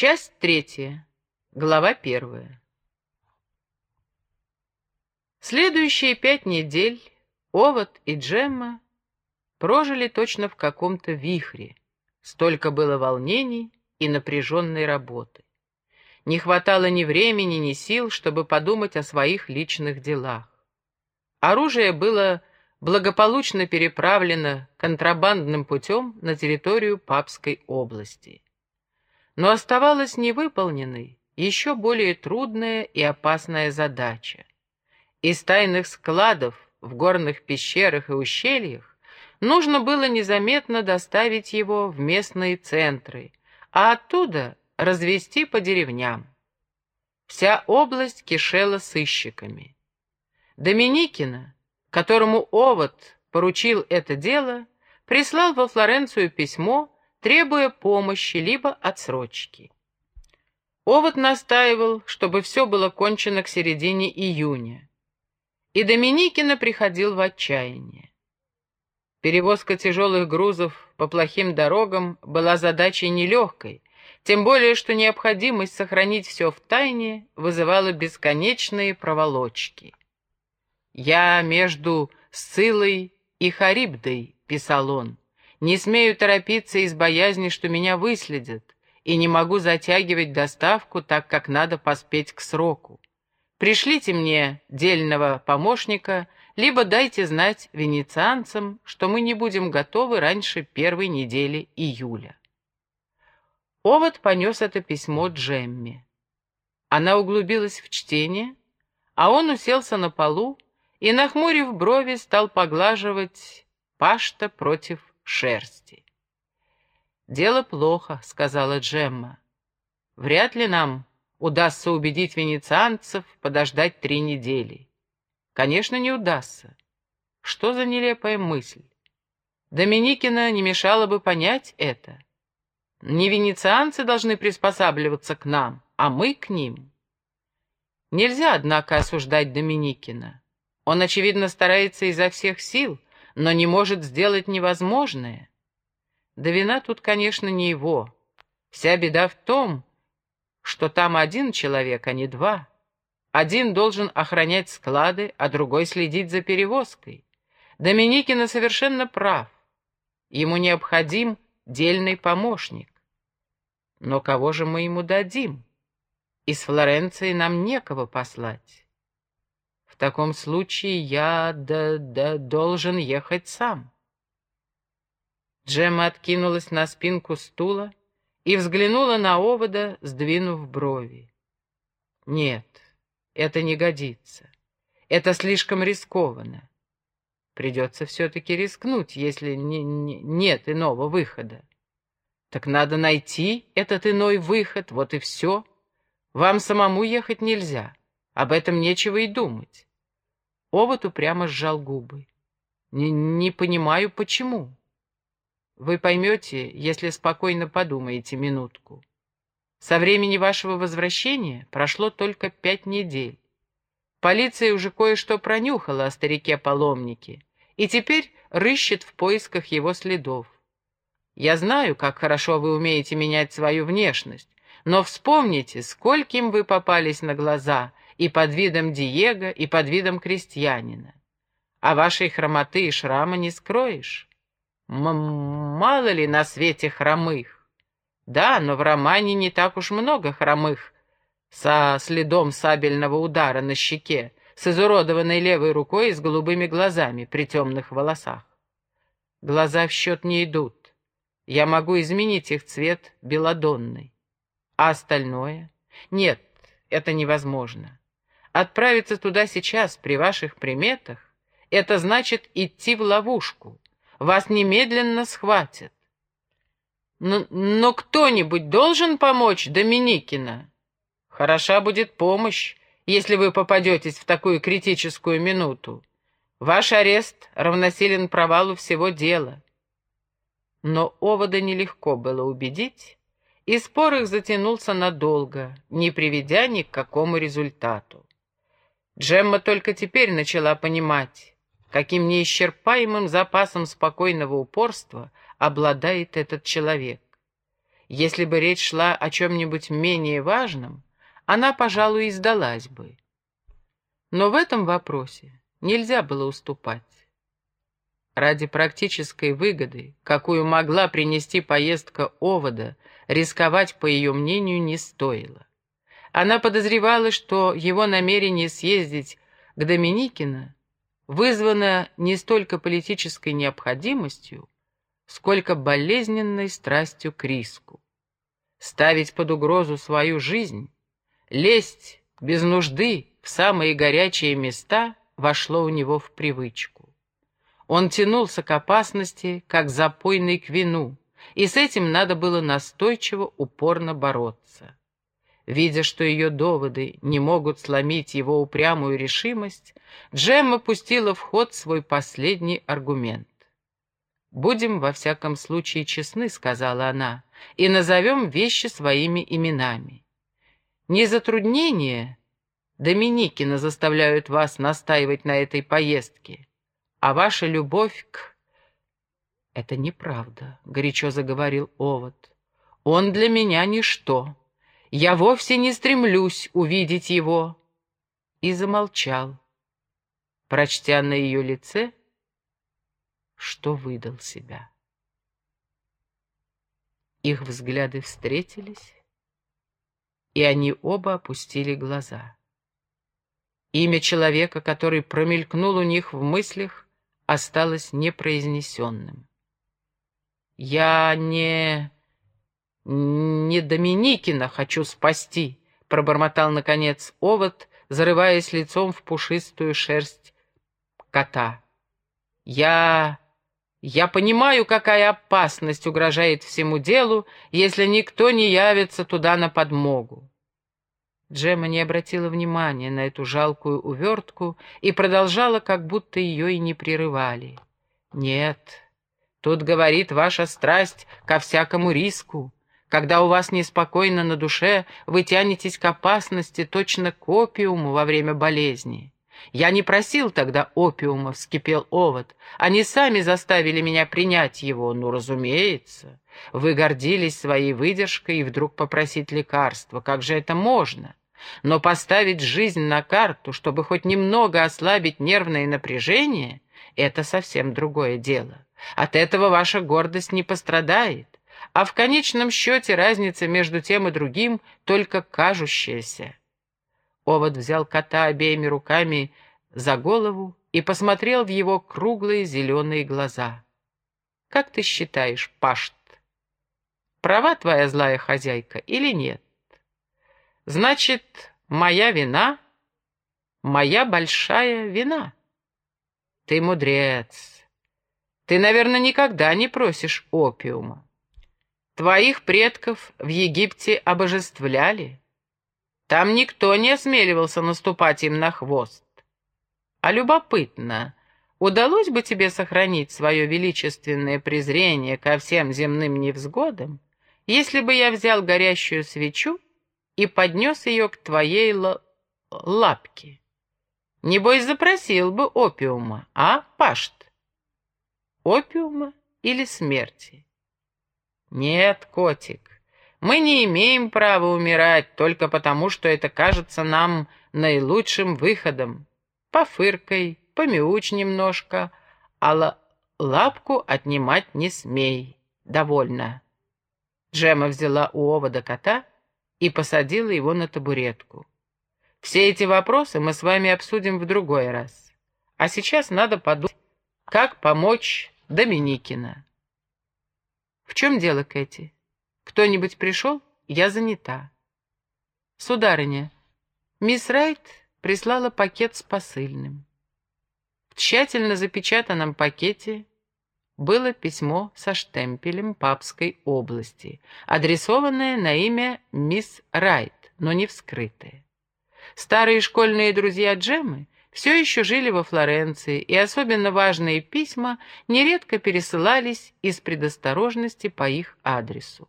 Часть третья. Глава первая. Следующие пять недель Овод и Джемма прожили точно в каком-то вихре. Столько было волнений и напряженной работы. Не хватало ни времени, ни сил, чтобы подумать о своих личных делах. Оружие было благополучно переправлено контрабандным путем на территорию Папской области. Но оставалась невыполненной еще более трудная и опасная задача. Из тайных складов в горных пещерах и ущельях нужно было незаметно доставить его в местные центры, а оттуда развести по деревням. Вся область кишела сыщиками. Доминикина, которому Овод поручил это дело, прислал во Флоренцию письмо, требуя помощи либо отсрочки. Овод настаивал, чтобы все было кончено к середине июня. И Доминикина приходил в отчаяние. Перевозка тяжелых грузов по плохим дорогам была задачей нелегкой, тем более, что необходимость сохранить все в тайне вызывала бесконечные проволочки. «Я между Сцилой и Харибдой», — писал он, — «не смею торопиться из боязни, что меня выследят, и не могу затягивать доставку, так как надо поспеть к сроку. Пришлите мне дельного помощника, либо дайте знать венецианцам, что мы не будем готовы раньше первой недели июля. Овод понес это письмо Джемме. Она углубилась в чтение, а он уселся на полу и, нахмурив брови, стал поглаживать пашта против шерсти. «Дело плохо», — сказала Джемма. «Вряд ли нам удастся убедить венецианцев подождать три недели. Конечно, не удастся. Что за нелепая мысль? Доминикина не мешало бы понять это. Не венецианцы должны приспосабливаться к нам, а мы к ним. Нельзя, однако, осуждать Доминикина. Он, очевидно, старается изо всех сил, но не может сделать невозможное. Да вина тут, конечно, не его. Вся беда в том, что там один человек, а не два. Один должен охранять склады, а другой следить за перевозкой. Доминикина совершенно прав. Ему необходим дельный помощник. Но кого же мы ему дадим? Из Флоренции нам некого послать. В таком случае я да, да, должен ехать сам. Джемма откинулась на спинку стула и взглянула на овода, сдвинув брови. «Нет, это не годится. Это слишком рискованно. Придется все-таки рискнуть, если не, не, нет иного выхода. Так надо найти этот иной выход, вот и все. Вам самому ехать нельзя, об этом нечего и думать». Овод упрямо сжал губы. «Не, не понимаю, почему». Вы поймете, если спокойно подумаете минутку. Со времени вашего возвращения прошло только пять недель. Полиция уже кое-что пронюхала о старике-паломнике и теперь рыщет в поисках его следов. Я знаю, как хорошо вы умеете менять свою внешность, но вспомните, скольким вы попались на глаза и под видом Диего, и под видом крестьянина. А вашей хромоты и шрама не скроешь. М мало ли на свете хромых. Да, но в романе не так уж много хромых, со следом сабельного удара на щеке, с изуродованной левой рукой и с голубыми глазами при темных волосах. Глаза в счет не идут. Я могу изменить их цвет белодонный. А остальное? Нет, это невозможно. Отправиться туда сейчас при ваших приметах — это значит идти в ловушку. Вас немедленно схватят. Но, но кто-нибудь должен помочь Доминикина? Хороша будет помощь, если вы попадетесь в такую критическую минуту. Ваш арест равносилен провалу всего дела. Но овода нелегко было убедить, и спор их затянулся надолго, не приведя ни к какому результату. Джемма только теперь начала понимать, каким неисчерпаемым запасом спокойного упорства обладает этот человек. Если бы речь шла о чем-нибудь менее важном, она, пожалуй, и сдалась бы. Но в этом вопросе нельзя было уступать. Ради практической выгоды, какую могла принести поездка овода, рисковать, по ее мнению, не стоило. Она подозревала, что его намерение съездить к Доминикино вызвано не столько политической необходимостью, сколько болезненной страстью к риску. Ставить под угрозу свою жизнь, лезть без нужды в самые горячие места вошло у него в привычку. Он тянулся к опасности, как запойный к вину, и с этим надо было настойчиво, упорно бороться. Видя, что ее доводы не могут сломить его упрямую решимость, Джемма пустила в ход свой последний аргумент. «Будем во всяком случае честны», — сказала она, — «и назовем вещи своими именами. Не затруднение Доминикина заставляют вас настаивать на этой поездке, а ваша любовь к...» «Это неправда», — горячо заговорил Овод. «Он для меня ничто. Я вовсе не стремлюсь увидеть его». И замолчал, прочтя на ее лице, что выдал себя. Их взгляды встретились, и они оба опустили глаза. Имя человека, который промелькнул у них в мыслях, осталось непроизнесенным. «Я не... не Доминикина хочу спасти», — пробормотал, наконец, овод, зарываясь лицом в пушистую шерсть кота. «Я... я понимаю, какая опасность угрожает всему делу, если никто не явится туда на подмогу. Джема не обратила внимания на эту жалкую увертку и продолжала, как будто ее и не прерывали. «Нет, тут, говорит, ваша страсть ко всякому риску. Когда у вас неспокойно на душе, вы тянетесь к опасности точно к опиуму во время болезни. Я не просил тогда опиума, вскипел овод. Они сами заставили меня принять его, ну, разумеется. Вы гордились своей выдержкой и вдруг попросить лекарства. Как же это можно? Но поставить жизнь на карту, чтобы хоть немного ослабить нервное напряжение, это совсем другое дело. От этого ваша гордость не пострадает. А в конечном счете разница между тем и другим только кажущаяся. Овод взял кота обеими руками за голову и посмотрел в его круглые зеленые глаза. «Как ты считаешь, Пашт, права твоя злая хозяйка или нет?» Значит, моя вина, моя большая вина. Ты мудрец. Ты, наверное, никогда не просишь опиума. Твоих предков в Египте обожествляли. Там никто не осмеливался наступать им на хвост. А любопытно, удалось бы тебе сохранить свое величественное презрение ко всем земным невзгодам, если бы я взял горящую свечу и поднес ее к твоей лапке. Небось, запросил бы опиума, а, Пашт? Опиума или смерти? Нет, котик, мы не имеем права умирать только потому, что это кажется нам наилучшим выходом. Пофыркай, помяучь немножко, а лапку отнимать не смей. Довольно. Джема взяла у овода кота и посадила его на табуретку. Все эти вопросы мы с вами обсудим в другой раз. А сейчас надо подумать, как помочь Доминикина. В чем дело, Кэти? Кто-нибудь пришел? Я занята. Сударыня, мисс Райт прислала пакет с посыльным. В тщательно запечатанном пакете было письмо со штемпелем Папской области, адресованное на имя мисс Райт, но не вскрытое. Старые школьные друзья Джеммы все еще жили во Флоренции, и особенно важные письма нередко пересылались из предосторожности по их адресу.